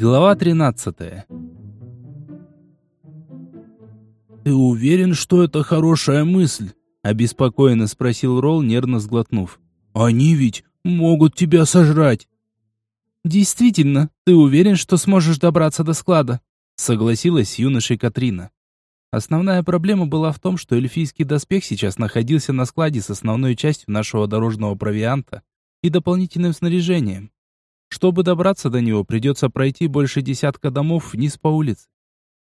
Глава 13 «Ты уверен, что это хорошая мысль?» – обеспокоенно спросил Ролл, нервно сглотнув. «Они ведь могут тебя сожрать!» «Действительно, ты уверен, что сможешь добраться до склада?» – согласилась с юношей Катрина. Основная проблема была в том, что эльфийский доспех сейчас находился на складе с основной частью нашего дорожного провианта и дополнительным снаряжением. Чтобы добраться до него, придется пройти больше десятка домов вниз по улице.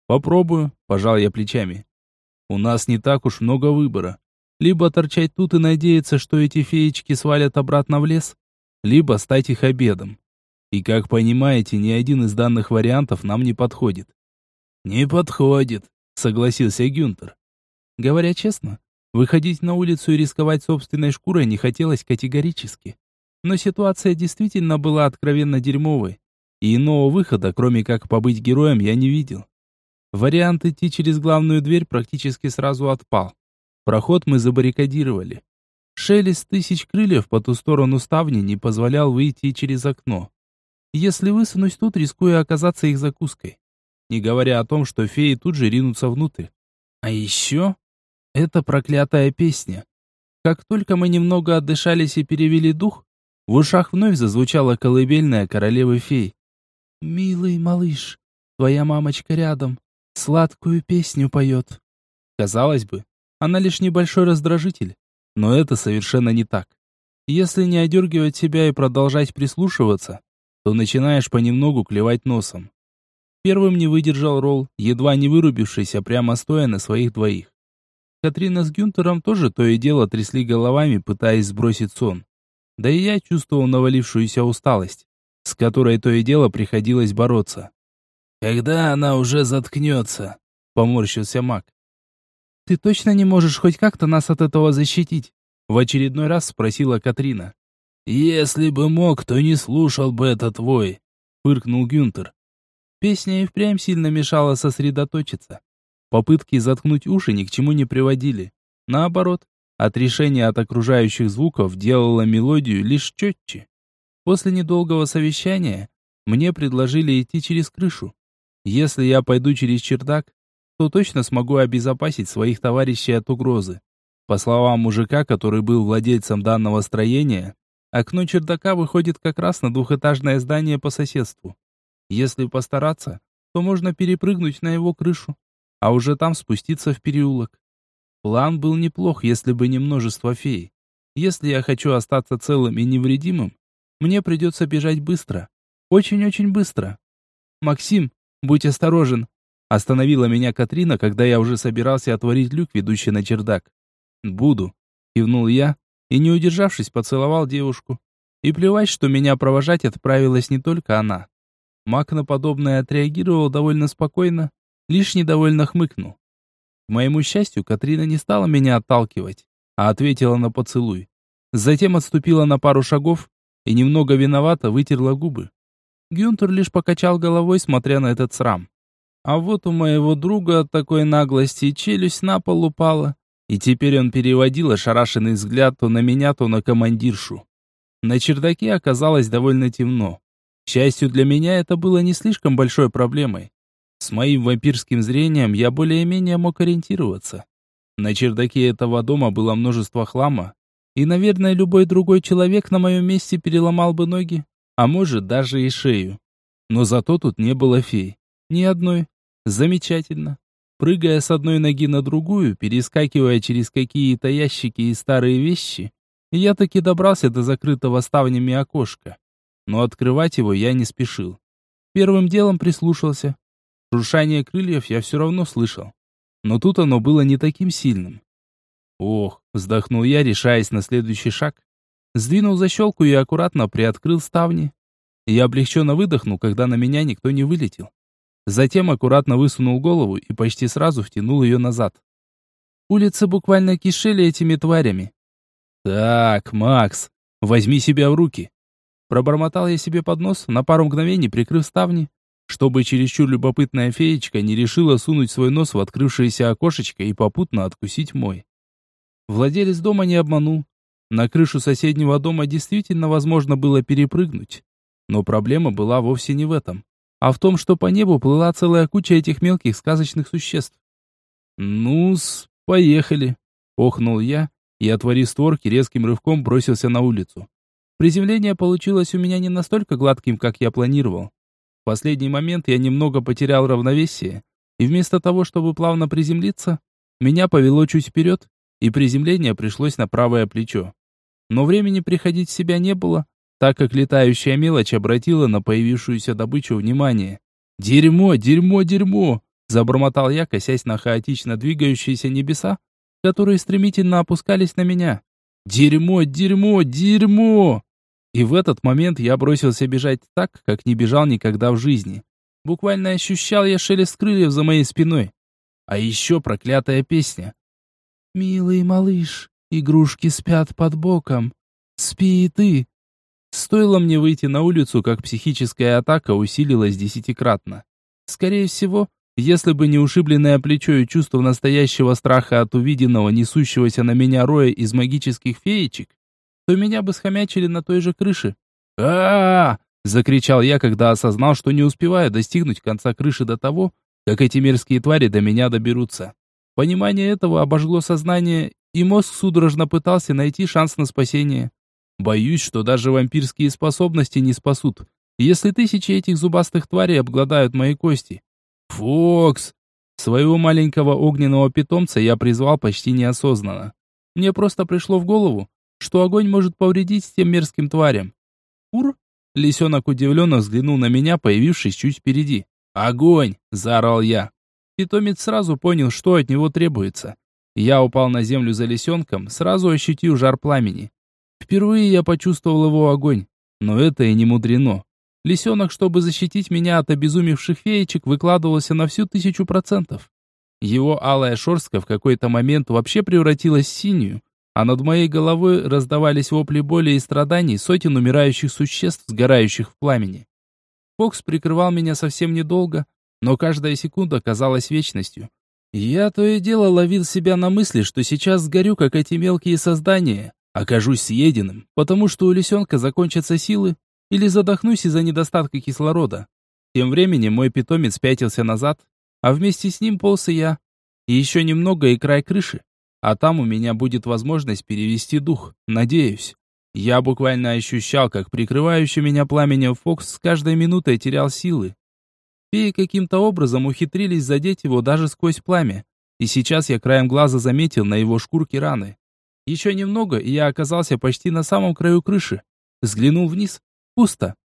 «Попробую», – пожал я плечами. «У нас не так уж много выбора. Либо торчать тут и надеяться, что эти феечки свалят обратно в лес, либо стать их обедом. И, как понимаете, ни один из данных вариантов нам не подходит». «Не подходит», — согласился Гюнтер. Говоря честно, выходить на улицу и рисковать собственной шкурой не хотелось категорически. Но ситуация действительно была откровенно дерьмовой, и иного выхода, кроме как побыть героем, я не видел. Вариант идти через главную дверь практически сразу отпал. Проход мы забаррикадировали. Шелест тысяч крыльев по ту сторону ставни не позволял выйти через окно. Если высунусь тут, рискую оказаться их закуской. Не говоря о том, что феи тут же ринутся внутрь. А еще... Это проклятая песня. Как только мы немного отдышались и перевели дух, в ушах вновь зазвучала колыбельная королевы фей. «Милый малыш, твоя мамочка рядом, сладкую песню поет. Казалось бы, она лишь небольшой раздражитель, но это совершенно не так. Если не одергивать себя и продолжать прислушиваться, то начинаешь понемногу клевать носом. Первым не выдержал Ролл, едва не вырубившийся прямо стоя на своих двоих. Катрина с Гюнтером тоже то и дело трясли головами, пытаясь сбросить сон. Да и я чувствовал навалившуюся усталость, с которой то и дело приходилось бороться. «Когда она уже заткнется?» — поморщился маг. «Ты точно не можешь хоть как-то нас от этого защитить?» — в очередной раз спросила Катрина. «Если бы мог, то не слушал бы этот вой», — фыркнул Гюнтер. Песня и впрямь сильно мешала сосредоточиться. Попытки заткнуть уши ни к чему не приводили. Наоборот, отрешение от окружающих звуков делало мелодию лишь четче. После недолгого совещания мне предложили идти через крышу. Если я пойду через чердак, то точно смогу обезопасить своих товарищей от угрозы. По словам мужика, который был владельцем данного строения, окно чердака выходит как раз на двухэтажное здание по соседству. Если постараться, то можно перепрыгнуть на его крышу, а уже там спуститься в переулок. План был неплох, если бы не множество фей. Если я хочу остаться целым и невредимым, мне придется бежать быстро. Очень-очень быстро. Максим, «Будь осторожен!» Остановила меня Катрина, когда я уже собирался отворить люк, ведущий на чердак. «Буду», — кивнул я, и, не удержавшись, поцеловал девушку. И плевать, что меня провожать отправилась не только она. Мак на подобное отреагировал довольно спокойно, лишь недовольно хмыкнул. Моему счастью, Катрина не стала меня отталкивать, а ответила на поцелуй. Затем отступила на пару шагов и немного виновато вытерла губы. Гюнтер лишь покачал головой, смотря на этот срам. А вот у моего друга от такой наглости челюсть на пол упала, и теперь он переводил ошарашенный взгляд то на меня, то на командиршу. На чердаке оказалось довольно темно. К счастью для меня, это было не слишком большой проблемой. С моим вампирским зрением я более-менее мог ориентироваться. На чердаке этого дома было множество хлама, и, наверное, любой другой человек на моем месте переломал бы ноги, а может даже и шею. Но зато тут не было фей. Ни одной. Замечательно. Прыгая с одной ноги на другую, перескакивая через какие-то ящики и старые вещи, я таки добрался до закрытого ставнями окошка. Но открывать его я не спешил. Первым делом прислушался. Шуршание крыльев я все равно слышал. Но тут оно было не таким сильным. Ох, вздохнул я, решаясь на следующий шаг, Сдвинул защелку и аккуратно приоткрыл ставни. Я облегченно выдохнул, когда на меня никто не вылетел. Затем аккуратно высунул голову и почти сразу втянул ее назад. Улицы буквально кишели этими тварями. «Так, Макс, возьми себя в руки!» Пробормотал я себе под нос, на пару мгновений прикрыв ставни, чтобы чересчур любопытная феечка не решила сунуть свой нос в открывшееся окошечко и попутно откусить мой. Владелец дома не обманул. На крышу соседнего дома действительно возможно было перепрыгнуть. Но проблема была вовсе не в этом, а в том, что по небу плыла целая куча этих мелких сказочных существ. «Ну-с, поехали!» — охнул я и, отворив створки, резким рывком бросился на улицу. Приземление получилось у меня не настолько гладким, как я планировал. В последний момент я немного потерял равновесие, и вместо того, чтобы плавно приземлиться, меня повело чуть вперед, и приземление пришлось на правое плечо. Но времени приходить в себя не было, так как летающая мелочь обратила на появившуюся добычу внимание. «Дерьмо, дерьмо, дерьмо!» Забормотал я, косясь на хаотично двигающиеся небеса, которые стремительно опускались на меня. «Дерьмо, дерьмо, дерьмо!» И в этот момент я бросился бежать так, как не бежал никогда в жизни. Буквально ощущал я шелест крыльев за моей спиной. А еще проклятая песня. «Милый малыш, игрушки спят под боком. Спи и ты». Стоило мне выйти на улицу, как психическая атака усилилась десятикратно. Скорее всего, если бы не ушибленное плечо и чувство настоящего страха от увиденного, несущегося на меня роя из магических феечек, то меня бы схомячили на той же крыше. а, -а, закричал я, когда осознал, что не успеваю достигнуть конца крыши до того, как эти мерзкие твари до меня доберутся. Понимание этого обожгло сознание, и мозг судорожно пытался найти шанс на спасение. Боюсь, что даже вампирские способности не спасут, если тысячи этих зубастых тварей обгладают мои кости. «Фокс!» Своего маленького огненного питомца я призвал почти неосознанно. Мне просто пришло в голову, что огонь может повредить тем мерзким тварям. «Ур!» Лисенок удивленно взглянул на меня, появившись чуть впереди. «Огонь!» – заорал я. Питомец сразу понял, что от него требуется. Я упал на землю за лисенком, сразу ощутил жар пламени. Впервые я почувствовал его огонь, но это и не мудрено. Лисенок, чтобы защитить меня от обезумевших феечек, выкладывался на всю тысячу процентов. Его алая шерстка в какой-то момент вообще превратилась в синюю, а над моей головой раздавались вопли боли и страданий сотен умирающих существ, сгорающих в пламени. Фокс прикрывал меня совсем недолго, но каждая секунда казалась вечностью. Я то и дело ловил себя на мысли, что сейчас сгорю, как эти мелкие создания, окажусь съеденным, потому что у лисенка закончатся силы, или задохнусь из-за недостатка кислорода. Тем временем мой питомец пятился назад, а вместе с ним полз и я. И еще немного и край крыши. А там у меня будет возможность перевести дух, надеюсь. Я буквально ощущал, как прикрывающий меня пламенем Фокс с каждой минутой терял силы. Феи каким-то образом ухитрились задеть его даже сквозь пламя. И сейчас я краем глаза заметил на его шкурке раны. Еще немного, и я оказался почти на самом краю крыши. Взглянул вниз Пусто.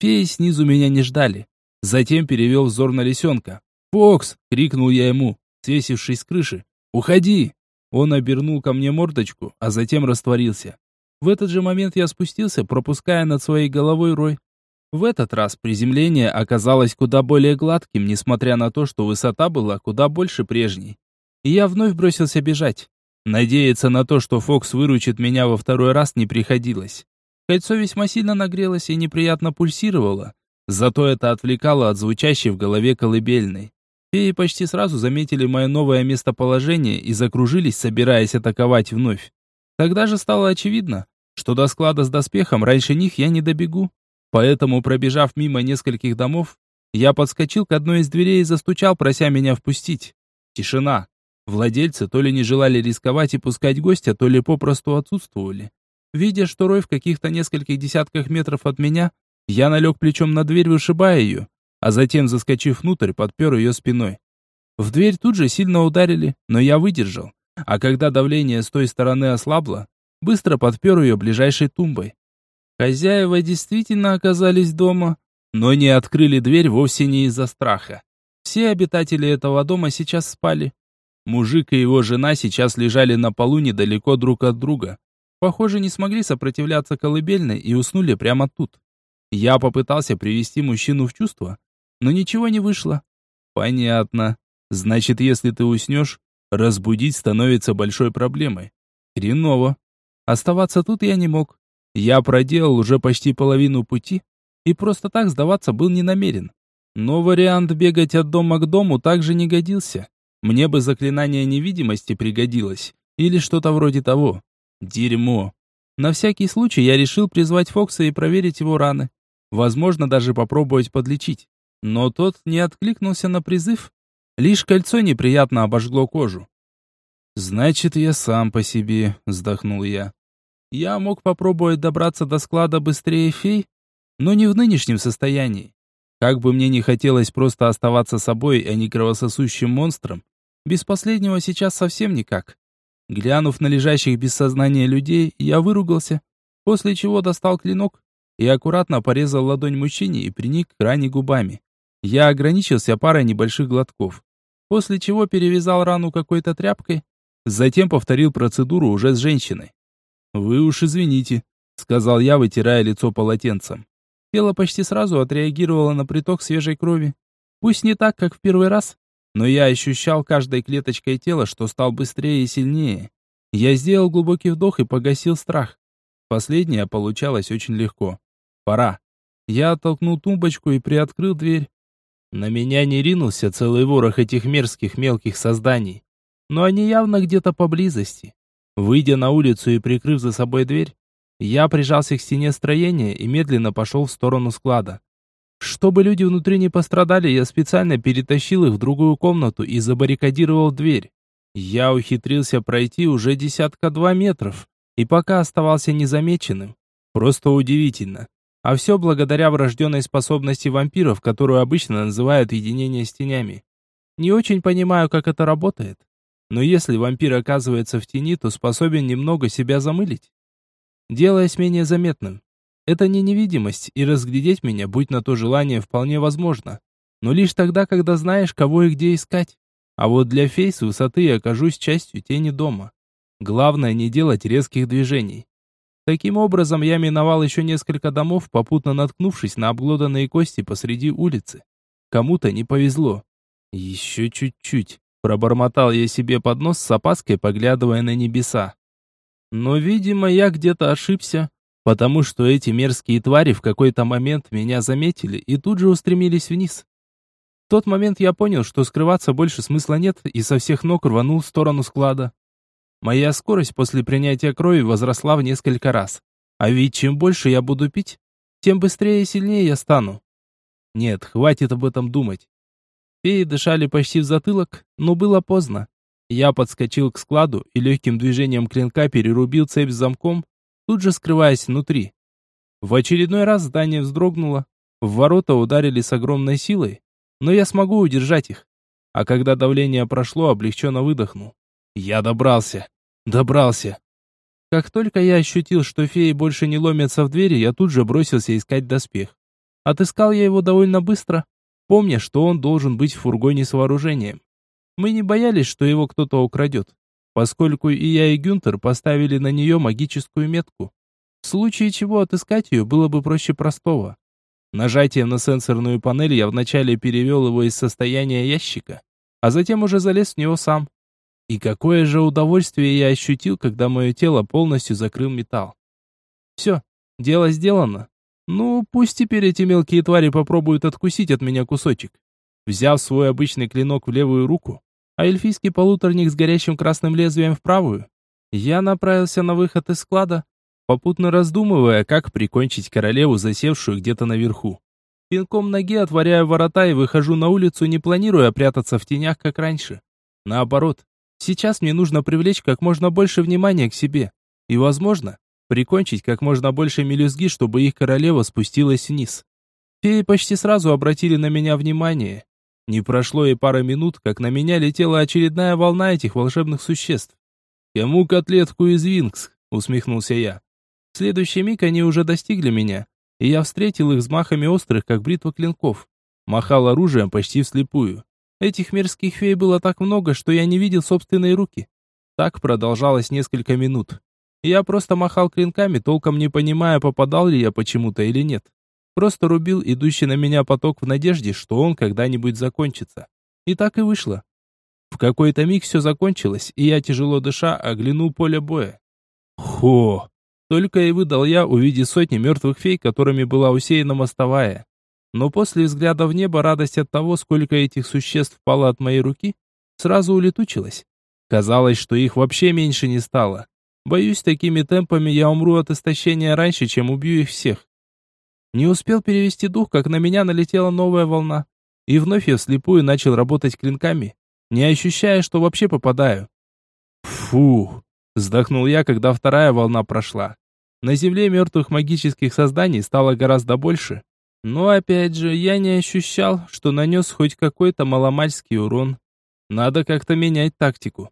Феи снизу меня не ждали. Затем перевел взор на лисенка. «Фокс!» — крикнул я ему, свесившись с крыши. «Уходи!» Он обернул ко мне мордочку, а затем растворился. В этот же момент я спустился, пропуская над своей головой рой. В этот раз приземление оказалось куда более гладким, несмотря на то, что высота была куда больше прежней. И я вновь бросился бежать. Надеяться на то, что Фокс выручит меня во второй раз, не приходилось. Кольцо весьма сильно нагрелось и неприятно пульсировало. Зато это отвлекало от звучащей в голове колыбельной. Феи почти сразу заметили мое новое местоположение и закружились, собираясь атаковать вновь. Тогда же стало очевидно, что до склада с доспехом раньше них я не добегу. Поэтому, пробежав мимо нескольких домов, я подскочил к одной из дверей и застучал, прося меня впустить. Тишина. Владельцы то ли не желали рисковать и пускать гостя, то ли попросту отсутствовали. Видя, что Рой в каких-то нескольких десятках метров от меня, я налег плечом на дверь, вышибая ее, а затем, заскочив внутрь, подпер ее спиной. В дверь тут же сильно ударили, но я выдержал. А когда давление с той стороны ослабло, быстро подпер ее ближайшей тумбой. Хозяева действительно оказались дома, но не открыли дверь вовсе не из-за страха. Все обитатели этого дома сейчас спали. Мужик и его жена сейчас лежали на полу недалеко друг от друга, Похоже, не смогли сопротивляться колыбельной и уснули прямо тут. Я попытался привести мужчину в чувство, но ничего не вышло. Понятно. Значит, если ты уснешь, разбудить становится большой проблемой. Хреново. Оставаться тут я не мог. Я проделал уже почти половину пути, и просто так сдаваться был не намерен. Но вариант бегать от дома к дому также не годился. Мне бы заклинание невидимости пригодилось, или что-то вроде того. Дерьмо. На всякий случай я решил призвать Фокса и проверить его раны. Возможно, даже попробовать подлечить. Но тот не откликнулся на призыв. Лишь кольцо неприятно обожгло кожу. «Значит, я сам по себе», — вздохнул я. Я мог попробовать добраться до склада быстрее фей, но не в нынешнем состоянии. Как бы мне не хотелось просто оставаться собой, а не кровососущим монстром, без последнего сейчас совсем никак. Глянув на лежащих без сознания людей, я выругался, после чего достал клинок и аккуратно порезал ладонь мужчине и приник к ране губами. Я ограничился парой небольших глотков, после чего перевязал рану какой-то тряпкой, затем повторил процедуру уже с женщиной. «Вы уж извините», — сказал я, вытирая лицо полотенцем. Тело почти сразу отреагировало на приток свежей крови. Пусть не так, как в первый раз, но я ощущал каждой клеточкой тела, что стал быстрее и сильнее. Я сделал глубокий вдох и погасил страх. Последнее получалось очень легко. Пора. Я оттолкнул тумбочку и приоткрыл дверь. На меня не ринулся целый ворох этих мерзких мелких созданий. Но они явно где-то поблизости. Выйдя на улицу и прикрыв за собой дверь, я прижался к стене строения и медленно пошел в сторону склада. Чтобы люди внутри не пострадали, я специально перетащил их в другую комнату и забаррикадировал дверь. Я ухитрился пройти уже десятка два метров, и пока оставался незамеченным. Просто удивительно. А все благодаря врожденной способности вампиров, которую обычно называют единение с тенями. Не очень понимаю, как это работает. Но если вампир оказывается в тени, то способен немного себя замылить делаясь менее заметным. Это не невидимость, и разглядеть меня, будь на то желание, вполне возможно. Но лишь тогда, когда знаешь, кого и где искать. А вот для фей с высоты я окажусь частью тени дома. Главное не делать резких движений. Таким образом, я миновал еще несколько домов, попутно наткнувшись на обглоданные кости посреди улицы. Кому-то не повезло. Еще чуть-чуть. Пробормотал я себе под нос с опаской, поглядывая на небеса. Но, видимо, я где-то ошибся, потому что эти мерзкие твари в какой-то момент меня заметили и тут же устремились вниз. В тот момент я понял, что скрываться больше смысла нет, и со всех ног рванул в сторону склада. Моя скорость после принятия крови возросла в несколько раз. А ведь чем больше я буду пить, тем быстрее и сильнее я стану. Нет, хватит об этом думать. Феи дышали почти в затылок, но было поздно. Я подскочил к складу и легким движением клинка перерубил цепь с замком, тут же скрываясь внутри. В очередной раз здание вздрогнуло, в ворота ударили с огромной силой, но я смогу удержать их. А когда давление прошло, облегченно выдохнул. Я добрался. Добрался. Как только я ощутил, что феи больше не ломятся в двери, я тут же бросился искать доспех. Отыскал я его довольно быстро, помня, что он должен быть в фургоне с вооружением. Мы не боялись, что его кто-то украдет, поскольку и я, и Гюнтер поставили на нее магическую метку. В случае чего отыскать ее было бы проще простого. Нажатием на сенсорную панель я вначале перевел его из состояния ящика, а затем уже залез в него сам. И какое же удовольствие я ощутил, когда мое тело полностью закрыл металл. Все, дело сделано. Ну, пусть теперь эти мелкие твари попробуют откусить от меня кусочек. Взяв свой обычный клинок в левую руку, а эльфийский полуторник с горящим красным лезвием в правую, я направился на выход из склада, попутно раздумывая, как прикончить королеву, засевшую где-то наверху. Пинком ноги отворяю ворота и выхожу на улицу, не планируя прятаться в тенях, как раньше. Наоборот, сейчас мне нужно привлечь как можно больше внимания к себе. И, возможно, прикончить как можно больше мелюзги, чтобы их королева спустилась вниз. Феи почти сразу обратили на меня внимание, не прошло и пара минут, как на меня летела очередная волна этих волшебных существ. «Кому котлетку из Винкс?» — усмехнулся я. В следующий миг они уже достигли меня, и я встретил их взмахами острых, как бритва клинков. Махал оружием почти вслепую. Этих мерзких фей было так много, что я не видел собственные руки. Так продолжалось несколько минут. Я просто махал клинками, толком не понимая, попадал ли я почему-то или нет. Просто рубил идущий на меня поток в надежде, что он когда-нибудь закончится. И так и вышло. В какой-то миг все закончилось, и я, тяжело дыша, оглянул поле боя. Хо! Только и выдал я, увидев сотни мертвых фей, которыми была усеяна мостовая. Но после взгляда в небо радость от того, сколько этих существ пало от моей руки, сразу улетучилась. Казалось, что их вообще меньше не стало. Боюсь, такими темпами я умру от истощения раньше, чем убью их всех. Не успел перевести дух, как на меня налетела новая волна. И вновь я вслепую начал работать клинками, не ощущая, что вообще попадаю. Фух, вздохнул я, когда вторая волна прошла. На земле мертвых магических созданий стало гораздо больше. Но опять же, я не ощущал, что нанес хоть какой-то маломальский урон. Надо как-то менять тактику.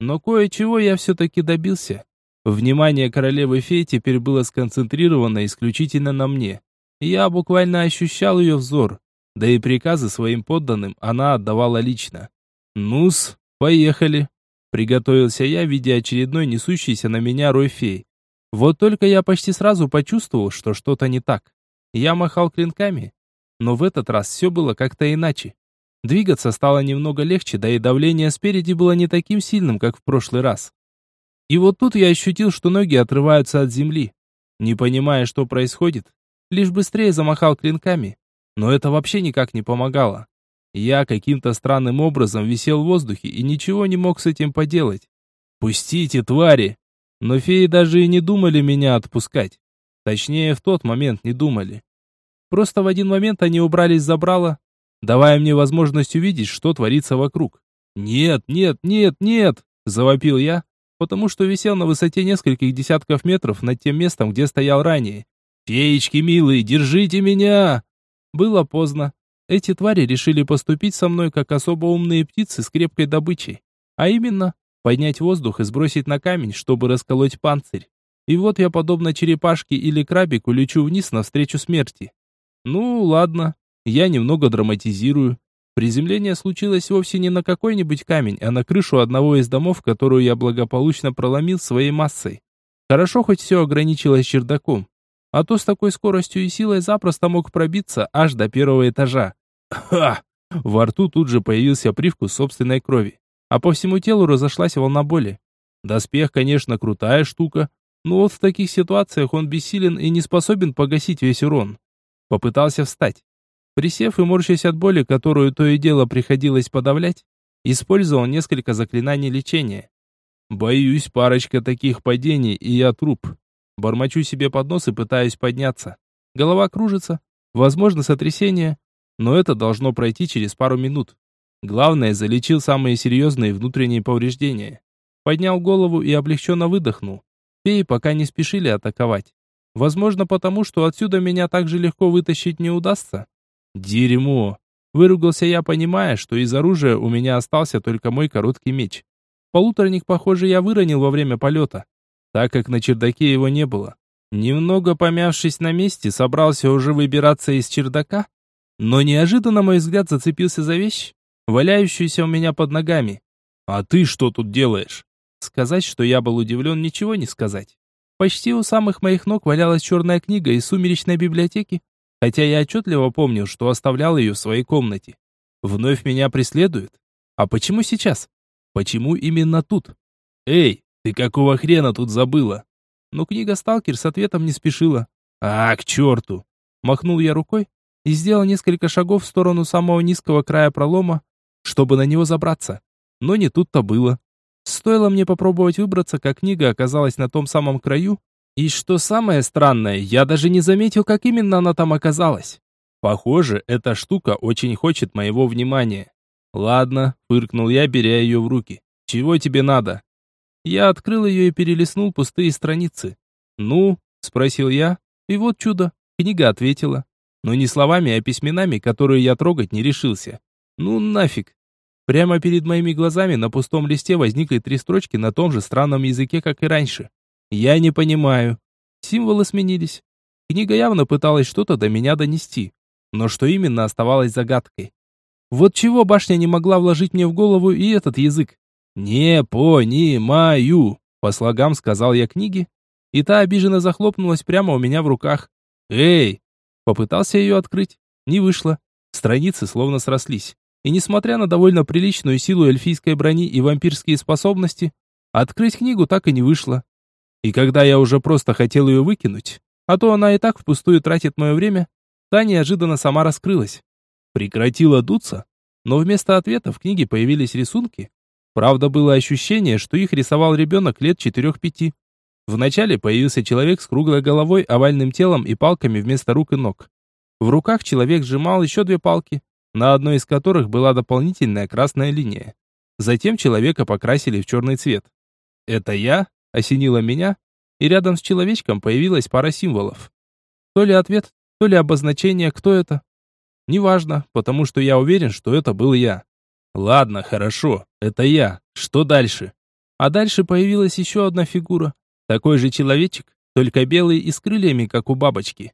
Но кое-чего я все-таки добился. Внимание королевы фей теперь было сконцентрировано исключительно на мне. Я буквально ощущал ее взор, да и приказы своим подданным она отдавала лично. «Ну-с, поехали!» Приготовился я, видя очередной несущийся на меня рой фей. Вот только я почти сразу почувствовал, что что-то не так. Я махал клинками, но в этот раз все было как-то иначе. Двигаться стало немного легче, да и давление спереди было не таким сильным, как в прошлый раз. И вот тут я ощутил, что ноги отрываются от земли. Не понимая, что происходит, лишь быстрее замахал клинками. Но это вообще никак не помогало. Я каким-то странным образом висел в воздухе и ничего не мог с этим поделать. «Пустите, твари!» Но феи даже и не думали меня отпускать. Точнее, в тот момент не думали. Просто в один момент они убрались за брало, давая мне возможность увидеть, что творится вокруг. «Нет, нет, нет, нет!» – завопил я, потому что висел на высоте нескольких десятков метров над тем местом, где стоял ранее. «Феечки милые, держите меня!» Было поздно. Эти твари решили поступить со мной, как особо умные птицы с крепкой добычей. А именно, поднять воздух и сбросить на камень, чтобы расколоть панцирь. И вот я, подобно черепашке или крабику, лечу вниз навстречу смерти. Ну, ладно, я немного драматизирую. Приземление случилось вовсе не на какой-нибудь камень, а на крышу одного из домов, которую я благополучно проломил своей массой. Хорошо, хоть все ограничилось чердаком. А то с такой скоростью и силой запросто мог пробиться аж до первого этажа. Ха! Во рту тут же появился привкус собственной крови, а по всему телу разошлась волна боли. Доспех, конечно, крутая штука, но вот в таких ситуациях он бессилен и не способен погасить весь урон. Попытался встать. Присев и морщась от боли, которую то и дело приходилось подавлять, использовал несколько заклинаний лечения. Боюсь, парочка таких падений, и я труп. Бормочу себе под нос и пытаюсь подняться. Голова кружится, возможно сотрясение, но это должно пройти через пару минут. Главное, залечил самые серьезные внутренние повреждения. Поднял голову и облегченно выдохнул. Феи пока не спешили атаковать. Возможно, потому что отсюда меня так же легко вытащить не удастся. Дерьмо! Выругался я, понимая, что из оружия у меня остался только мой короткий меч. Полуторник, похоже, я выронил во время полета, так как на чердаке его не было. Немного помявшись на месте, собрался уже выбираться из чердака, но неожиданно мой взгляд зацепился за вещь, валяющуюся у меня под ногами. «А ты что тут делаешь?» Сказать, что я был удивлен, ничего не сказать. Почти у самых моих ног валялась черная книга из сумеречной библиотеки, хотя я отчетливо помнил, что оставлял ее в своей комнате. Вновь меня преследуют? А почему сейчас? Почему именно тут? Эй, ты какого хрена тут забыла? Но книга «Сталкер» с ответом не спешила. А, к черту! Махнул я рукой и сделал несколько шагов в сторону самого низкого края пролома, чтобы на него забраться. Но не тут-то было. Стоило мне попробовать выбраться, как книга оказалась на том самом краю, и что самое странное, я даже не заметил, как именно она там оказалась. Похоже, эта штука очень хочет моего внимания. Ладно, фыркнул я, беря ее в руки. Чего тебе надо? Я открыл ее и перелистнул пустые страницы. Ну, спросил я, и вот чудо, книга ответила. Но не словами, а письменами, которые я трогать не решился. Ну нафиг. Прямо перед моими глазами на пустом листе возникли три строчки на том же странном языке, как и раньше. Я не понимаю. Символы сменились. Книга явно пыталась что-то до меня донести. Но что именно оставалось загадкой. Вот чего башня не могла вложить мне в голову и этот язык. «Не понимаю», — по слогам сказал я книге, и та обиженно захлопнулась прямо у меня в руках. «Эй!» Попытался ее открыть. Не вышло. Страницы словно срослись. И несмотря на довольно приличную силу эльфийской брони и вампирские способности, открыть книгу так и не вышло. И когда я уже просто хотел ее выкинуть, а то она и так впустую тратит мое время, та неожиданно сама раскрылась. Прекратила дуться, но вместо ответа в книге появились рисунки. Правда, было ощущение, что их рисовал ребенок лет четырех-пяти. Вначале появился человек с круглой головой, овальным телом и палками вместо рук и ног. В руках человек сжимал еще две палки, на одной из которых была дополнительная красная линия. Затем человека покрасили в черный цвет. «Это я?» – осенило меня, и рядом с человечком появилась пара символов. То ли ответ, то ли обозначение, кто это. Неважно, потому что я уверен, что это был я. Ладно, хорошо, это я. Что дальше? А дальше появилась еще одна фигура. Такой же человечек, только белый и с крыльями, как у бабочки.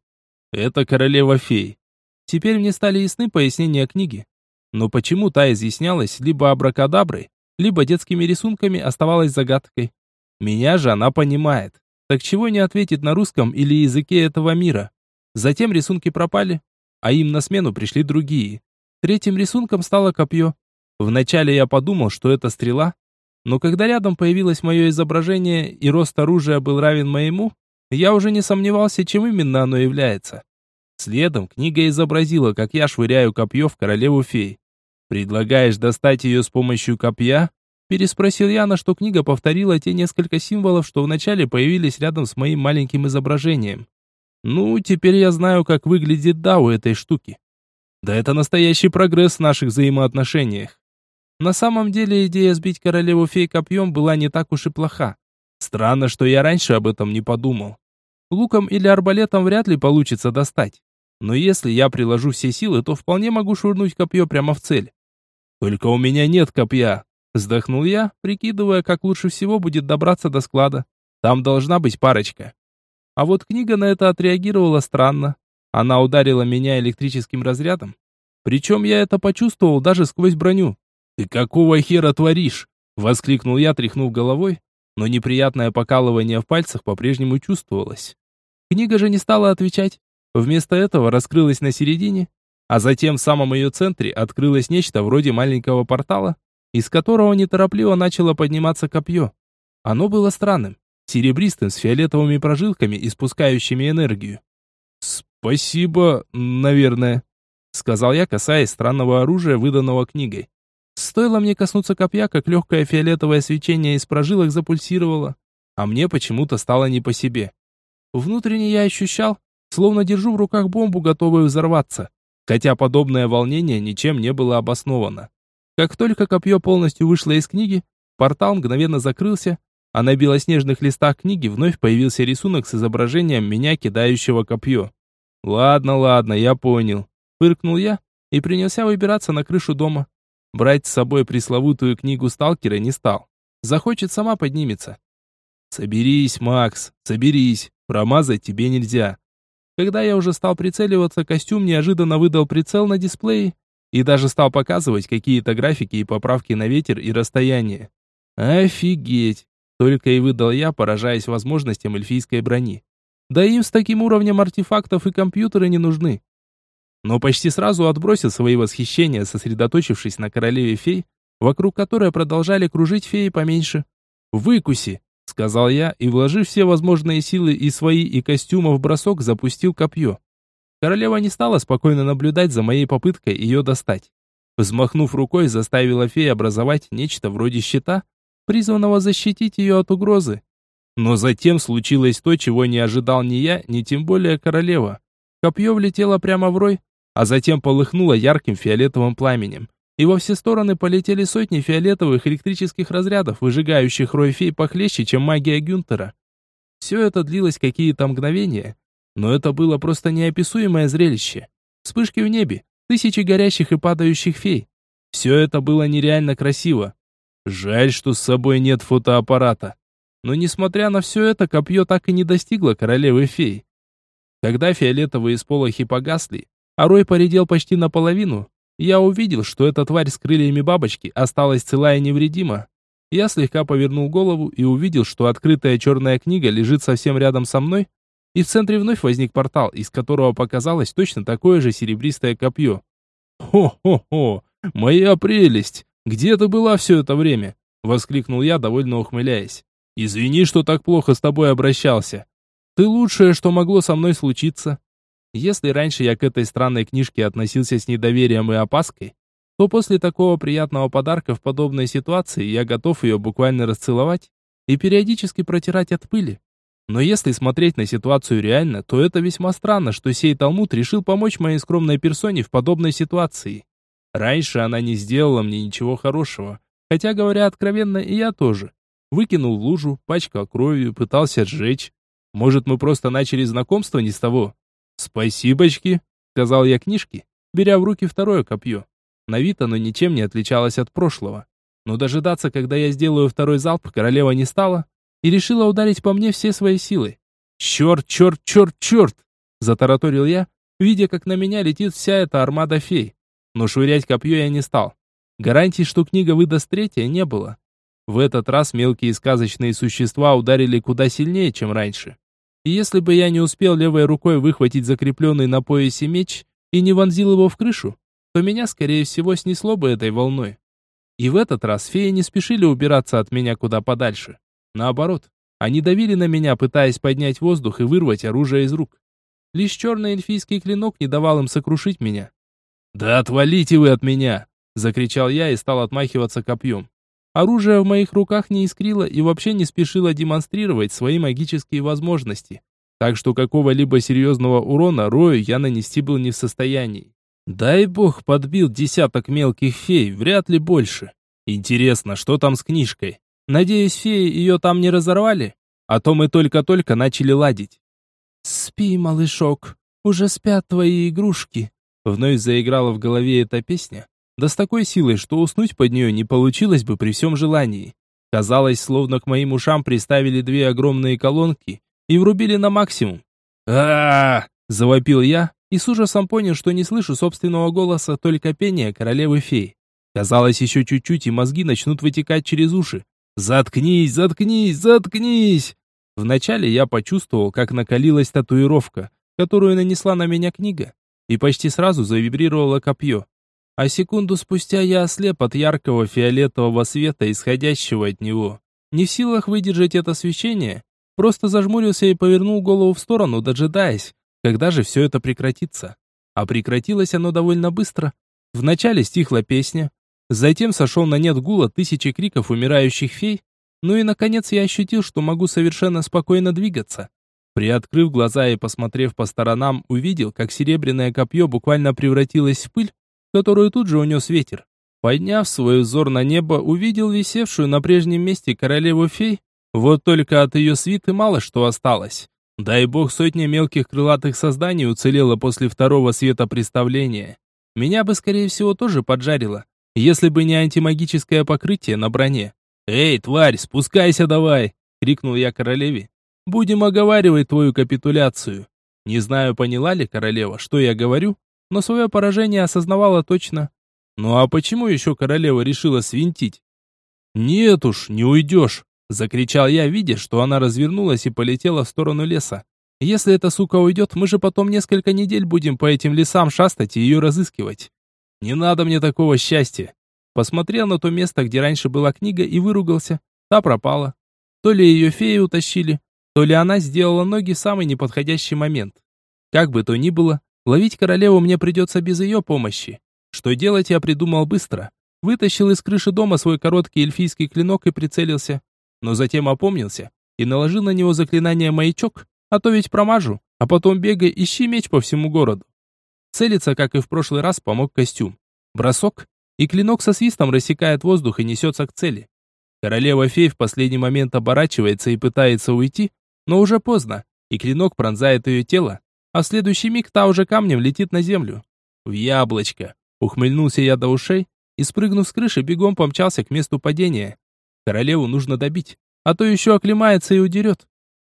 Это королева-фей. Теперь мне стали ясны пояснения книги. Но почему та изъяснялась либо абракадаброй, либо детскими рисунками оставалась загадкой. Меня же она понимает. Так чего не ответит на русском или языке этого мира? Затем рисунки пропали, а им на смену пришли другие. Третьим рисунком стало копье. Вначале я подумал, что это стрела, но когда рядом появилось мое изображение и рост оружия был равен моему, я уже не сомневался, чем именно оно является. Следом книга изобразила, как я швыряю копье в королеву фей. «Предлагаешь достать ее с помощью копья?» Переспросил я, на что книга повторила те несколько символов, что вначале появились рядом с моим маленьким изображением. Ну, теперь я знаю, как выглядит да у этой штуки. Да это настоящий прогресс в наших взаимоотношениях. На самом деле идея сбить королеву фей копьем была не так уж и плоха. Странно, что я раньше об этом не подумал. Луком или арбалетом вряд ли получится достать. Но если я приложу все силы, то вполне могу швырнуть копье прямо в цель. Только у меня нет копья. Вздохнул я, прикидывая, как лучше всего будет добраться до склада. Там должна быть парочка. А вот книга на это отреагировала странно. Она ударила меня электрическим разрядом. Причем я это почувствовал даже сквозь броню. «Ты какого хера творишь?» Воскликнул я, тряхнув головой, но неприятное покалывание в пальцах по-прежнему чувствовалось. Книга же не стала отвечать. Вместо этого раскрылась на середине, а затем в самом ее центре открылось нечто вроде маленького портала, из которого неторопливо начало подниматься копье. Оно было странным серебристым с фиолетовыми прожилками, испускающими энергию. «Спасибо, наверное», — сказал я, касаясь странного оружия, выданного книгой. Стоило мне коснуться копья, как легкое фиолетовое свечение из прожилок запульсировало, а мне почему-то стало не по себе. Внутренне я ощущал, словно держу в руках бомбу, готовую взорваться, хотя подобное волнение ничем не было обосновано. Как только копье полностью вышло из книги, портал мгновенно закрылся, а на белоснежных листах книги вновь появился рисунок с изображением меня, кидающего копье. «Ладно, ладно, я понял», — фыркнул я и принялся выбираться на крышу дома. Брать с собой пресловутую книгу сталкера не стал. Захочет, сама поднимется. «Соберись, Макс, соберись, промазать тебе нельзя». Когда я уже стал прицеливаться, костюм неожиданно выдал прицел на дисплее и даже стал показывать какие-то графики и поправки на ветер и расстояние. Офигеть! Только и выдал я, поражаясь возможностям эльфийской брони. Да им с таким уровнем артефактов и компьютеры не нужны. Но почти сразу отбросил свои восхищения, сосредоточившись на королеве фей, вокруг которой продолжали кружить феи поменьше. «Выкуси!» — сказал я, и, вложив все возможные силы и свои, и костюма в бросок, запустил копье. Королева не стала спокойно наблюдать за моей попыткой ее достать. Взмахнув рукой, заставила фей образовать нечто вроде щита, призванного защитить ее от угрозы. Но затем случилось то, чего не ожидал ни я, ни тем более королева. Копье влетело прямо в рой, а затем полыхнуло ярким фиолетовым пламенем. И во все стороны полетели сотни фиолетовых электрических разрядов, выжигающих рой фей похлеще, чем магия Гюнтера. Все это длилось какие-то мгновения, но это было просто неописуемое зрелище. Вспышки в небе, тысячи горящих и падающих фей. Все это было нереально красиво. Жаль, что с собой нет фотоаппарата. Но несмотря на все это, копье так и не достигло королевы фей. Когда фиолетовые сполохи погасли, а рой поредел почти наполовину, я увидел, что эта тварь с крыльями бабочки осталась цела и невредима. Я слегка повернул голову и увидел, что открытая черная книга лежит совсем рядом со мной, и в центре вновь возник портал, из которого показалось точно такое же серебристое копье. «Хо-хо-хо! Моя прелесть! Где ты была все это время?» — воскликнул я, довольно ухмыляясь. «Извини, что так плохо с тобой обращался. Ты лучшее, что могло со мной случиться». Если раньше я к этой странной книжке относился с недоверием и опаской, то после такого приятного подарка в подобной ситуации я готов ее буквально расцеловать и периодически протирать от пыли. Но если смотреть на ситуацию реально, то это весьма странно, что сей Талмуд решил помочь моей скромной персоне в подобной ситуации. Раньше она не сделала мне ничего хорошего, хотя, говоря откровенно, и я тоже. Выкинул в лужу, пачкал кровью, пытался сжечь. Может, мы просто начали знакомство не с того? «Спасибочки», — сказал я книжке, беря в руки второе копье. На вид оно ничем не отличалось от прошлого. Но дожидаться, когда я сделаю второй залп, королева не стала и решила ударить по мне все свои силы. «Черт, черт, черт, черт!» — затараторил я, видя, как на меня летит вся эта армада фей. Но швырять копье я не стал. Гарантий, что книга выдаст третья, не было. В этот раз мелкие сказочные существа ударили куда сильнее, чем раньше. И если бы я не успел левой рукой выхватить закрепленный на поясе меч и не вонзил его в крышу, то меня, скорее всего, снесло бы этой волной. И в этот раз феи не спешили убираться от меня куда подальше. Наоборот, они давили на меня, пытаясь поднять воздух и вырвать оружие из рук. Лишь черный эльфийский клинок не давал им сокрушить меня. «Да отвалите вы от меня!» — закричал я и стал отмахиваться копьем. Оружие в моих руках не искрило и вообще не спешило демонстрировать свои магические возможности, так что какого-либо серьезного урона Рою я нанести был не в состоянии. Дай бог подбил десяток мелких фей, вряд ли больше. Интересно, что там с книжкой? Надеюсь, феи ее там не разорвали? А то мы только-только начали ладить. «Спи, малышок, уже спят твои игрушки», Вновь заиграла в голове эта песня, да с такой силой, что уснуть под нее не получилось бы при всем желании. Казалось, словно к моим ушам приставили две огромные колонки и врубили на максимум. а, завопил я и с ужасом понял, что не слышу собственного голоса, только пение королевы-фей. Казалось, еще чуть-чуть, и мозги начнут вытекать через уши. «Заткнись, заткнись, заткнись!» Вначале я почувствовал, как накалилась татуировка, которую нанесла на меня книга, и почти сразу завибрировало копье. А секунду спустя я ослеп от яркого фиолетового света, исходящего от него. Не в силах выдержать это освещение, просто зажмурился и повернул голову в сторону, дожидаясь, когда же все это прекратится. А прекратилось оно довольно быстро. Вначале стихла песня, затем сошел на нет гула тысячи криков умирающих фей, ну и наконец я ощутил, что могу совершенно спокойно двигаться. Приоткрыв глаза и посмотрев по сторонам, увидел, как серебряное копье буквально превратилось в пыль, которую тут же унес ветер. Подняв свой взор на небо, увидел висевшую на прежнем месте королеву-фей, вот только от ее свиты мало что осталось. Дай бог сотня мелких крылатых созданий уцелела после второго света представления. Меня бы, скорее всего, тоже поджарило, если бы не антимагическое покрытие на броне. «Эй, тварь, спускайся давай!» — крикнул я королеве, Будем оговаривать твою капитуляцию. Не знаю, поняла ли королева, что я говорю, но свое поражение осознавала точно. Ну а почему еще королева решила свинтить? Нет уж, не уйдешь, закричал я, видя, что она развернулась и полетела в сторону леса. Если эта сука уйдет, мы же потом несколько недель будем по этим лесам шастать и ее разыскивать. Не надо мне такого счастья. Посмотрел на то место, где раньше была книга, и выругался. Та пропала. То ли ее феи утащили, то ли она сделала ноги в самый неподходящий момент. Как бы то ни было, ловить королеву мне придется без ее помощи. Что делать я придумал быстро. Вытащил из крыши дома свой короткий эльфийский клинок и прицелился. Но затем опомнился и наложил на него заклинание «Маячок», а то ведь промажу, а потом бегай, ищи меч по всему городу. Целиться, как и в прошлый раз, помог костюм. Бросок, и клинок со свистом рассекает воздух и несется к цели. Королева-фей в последний момент оборачивается и пытается уйти, но уже поздно, и клинок пронзает ее тело, а следующий миг та уже камнем летит на землю. В яблочко. Ухмыльнулся я до ушей и, спрыгнув с крыши, бегом помчался к месту падения. Королеву нужно добить, а то еще оклемается и удерет.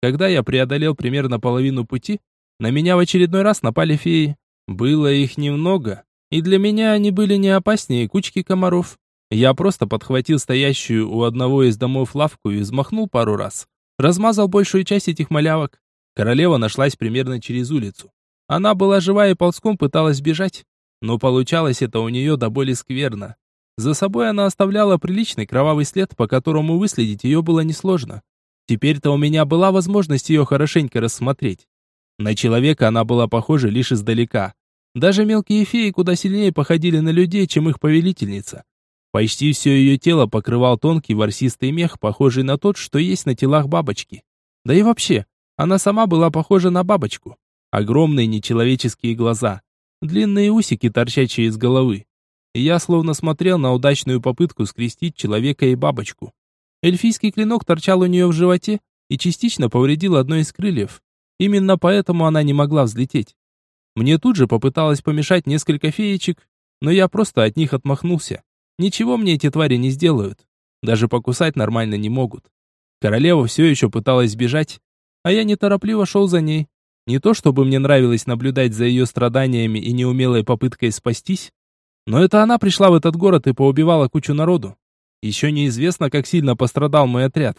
Когда я преодолел примерно половину пути, на меня в очередной раз напали феи. Было их немного, и для меня они были не опаснее кучки комаров. Я просто подхватил стоящую у одного из домов лавку и взмахнул пару раз. Размазал большую часть этих малявок. Королева нашлась примерно через улицу. Она была жива и ползком пыталась бежать, но получалось это у нее до боли скверно. За собой она оставляла приличный кровавый след, по которому выследить ее было несложно. Теперь-то у меня была возможность ее хорошенько рассмотреть. На человека она была похожа лишь издалека. Даже мелкие феи куда сильнее походили на людей, чем их повелительница. Почти все ее тело покрывал тонкий ворсистый мех, похожий на тот, что есть на телах бабочки. Да и вообще, Она сама была похожа на бабочку. Огромные нечеловеческие глаза, длинные усики, торчащие из головы. Я словно смотрел на удачную попытку скрестить человека и бабочку. Эльфийский клинок торчал у нее в животе и частично повредил одно из крыльев. Именно поэтому она не могла взлететь. Мне тут же попыталось помешать несколько феечек, но я просто от них отмахнулся. Ничего мне эти твари не сделают. Даже покусать нормально не могут. Королева все еще пыталась сбежать, а я неторопливо шел за ней. Не то чтобы мне нравилось наблюдать за ее страданиями и неумелой попыткой спастись, но это она пришла в этот город и поубивала кучу народу. Еще неизвестно, как сильно пострадал мой отряд.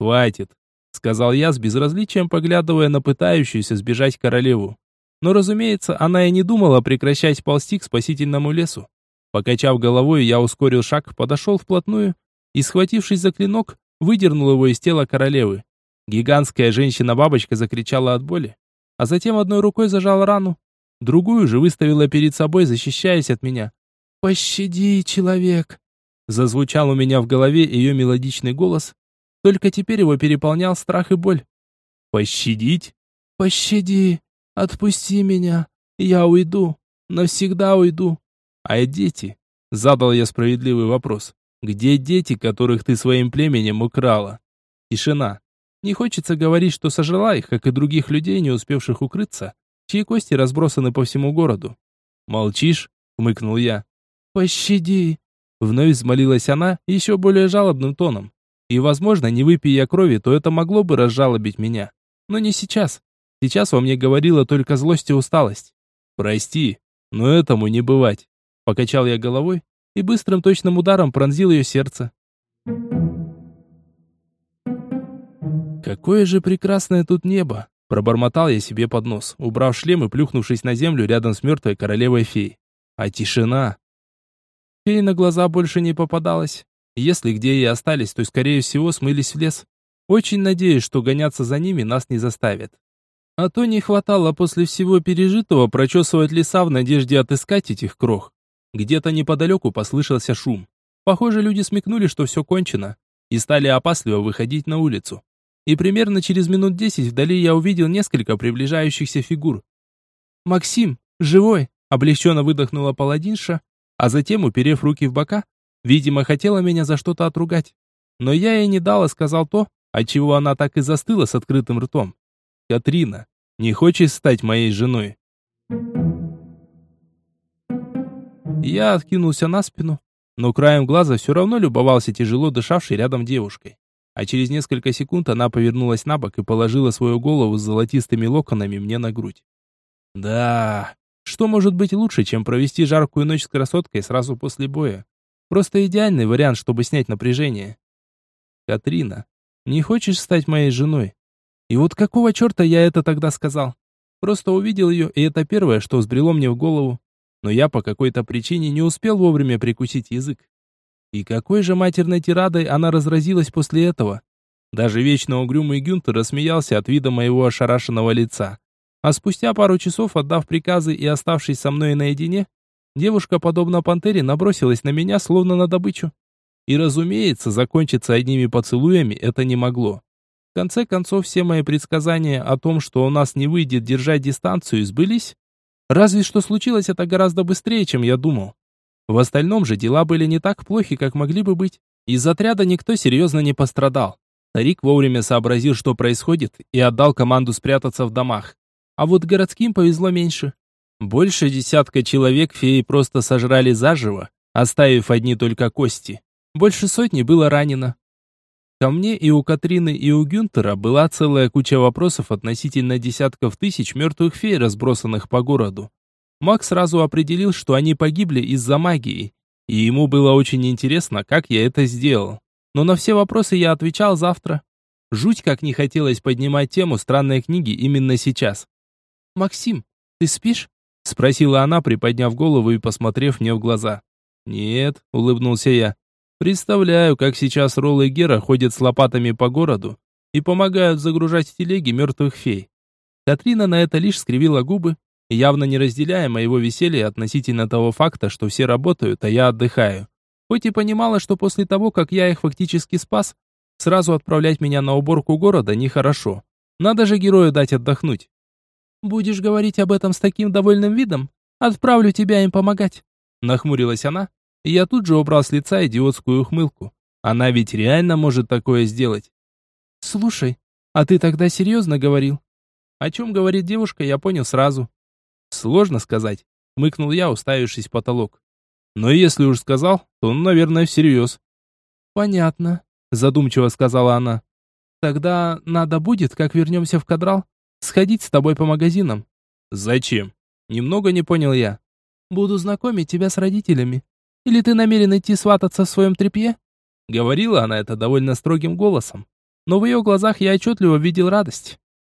«Хватит», — сказал я с безразличием, поглядывая на пытающуюся сбежать королеву. Но, разумеется, она и не думала прекращать ползти к спасительному лесу. Покачав головой, я ускорил шаг, подошел вплотную и, схватившись за клинок, выдернул его из тела королевы. Гигантская женщина-бабочка закричала от боли, а затем одной рукой зажала рану, другую же выставила перед собой, защищаясь от меня. «Пощади, человек!» Зазвучал у меня в голове ее мелодичный голос, только теперь его переполнял страх и боль. «Пощадить?» «Пощади! Отпусти меня! Я уйду! Навсегда уйду!» «А дети?» Задал я справедливый вопрос. «Где дети, которых ты своим племенем украла?» Тишина. Не хочется говорить, что сожрала их, как и других людей, не успевших укрыться, чьи кости разбросаны по всему городу. «Молчишь?» — хмыкнул я. «Пощади!» Вновь взмолилась она еще более жалобным тоном. И, возможно, не выпей я крови, то это могло бы разжалобить меня. Но не сейчас. Сейчас во мне говорила только злость и усталость. «Прости, но этому не бывать». Покачал я головой и быстрым точным ударом пронзил ее сердце. «Какое же прекрасное тут небо!» Пробормотал я себе под нос, убрав шлем и плюхнувшись на землю рядом с мертвой королевой фей. А тишина! Фей на глаза больше не попадалась. Если где и остались, то, скорее всего, смылись в лес. Очень надеюсь, что гоняться за ними нас не заставят. А то не хватало после всего пережитого прочесывать леса в надежде отыскать этих крох. Где-то неподалеку послышался шум. Похоже, люди смекнули, что все кончено, и стали опасливо выходить на улицу. И примерно через минут десять вдали я увидел несколько приближающихся фигур. «Максим, живой!» — облегченно выдохнула паладинша, а затем, уперев руки в бока, видимо, хотела меня за что-то отругать. Но я ей не дала, сказал то, отчего она так и застыла с открытым ртом. «Катрина, не хочешь стать моей женой?» Я откинулся на спину, но краем глаза все равно любовался тяжело дышавшей рядом девушкой. А через несколько секунд она повернулась на бок и положила свою голову с золотистыми локонами мне на грудь. Да, что может быть лучше, чем провести жаркую ночь с красоткой сразу после боя? Просто идеальный вариант, чтобы снять напряжение. Катрина, не хочешь стать моей женой? И вот какого черта я это тогда сказал? Просто увидел ее, и это первое, что взбрело мне в голову. Но я по какой-то причине не успел вовремя прикусить язык. И какой же матерной тирадой она разразилась после этого? Даже вечно угрюмый Гюнтер рассмеялся от вида моего ошарашенного лица. А спустя пару часов, отдав приказы и оставшись со мной наедине, девушка, подобно пантере, набросилась на меня, словно на добычу. И, разумеется, закончиться одними поцелуями это не могло. В конце концов, все мои предсказания о том, что у нас не выйдет держать дистанцию, сбылись. Разве что случилось это гораздо быстрее, чем я думал. В остальном же дела были не так плохи, как могли бы быть. Из отряда никто серьезно не пострадал. Тарик вовремя сообразил, что происходит, и отдал команду спрятаться в домах. А вот городским повезло меньше. Больше десятка человек феи просто сожрали заживо, оставив одни только кости. Больше сотни было ранено. Ко мне и у Катрины, и у Гюнтера была целая куча вопросов относительно десятков тысяч мертвых фей, разбросанных по городу. Макс сразу определил, что они погибли из-за магии, и ему было очень интересно, как я это сделал. Но на все вопросы я отвечал завтра. Жуть как не хотелось поднимать тему странной книги именно сейчас. «Максим, ты спишь?» — спросила она, приподняв голову и посмотрев мне в глаза. «Нет», — улыбнулся я. «Представляю, как сейчас Ролл и Гера ходят с лопатами по городу и помогают загружать в телеги мертвых фей». Катрина на это лишь скривила губы, явно не разделяя моего веселья относительно того факта, что все работают, а я отдыхаю. Хоть и понимала, что после того, как я их фактически спас, сразу отправлять меня на уборку города нехорошо. Надо же герою дать отдохнуть. Будешь говорить об этом с таким довольным видом? Отправлю тебя им помогать. Нахмурилась она, и я тут же убрал с лица идиотскую ухмылку. Она ведь реально может такое сделать. Слушай, а ты тогда серьезно говорил? О чем говорит девушка, я понял сразу. Сложно сказать, мыкнул я, уставившись в потолок. Но если уж сказал, то, наверное, всерьез. Понятно, задумчиво сказала она. Тогда надо будет, как вернемся в кадрал, сходить с тобой по магазинам. Зачем? Немного не понял я. Буду знакомить тебя с родителями. Или ты намерен идти свататься в своем тряпье? Говорила она это довольно строгим голосом, но в ее глазах я отчетливо видел радость.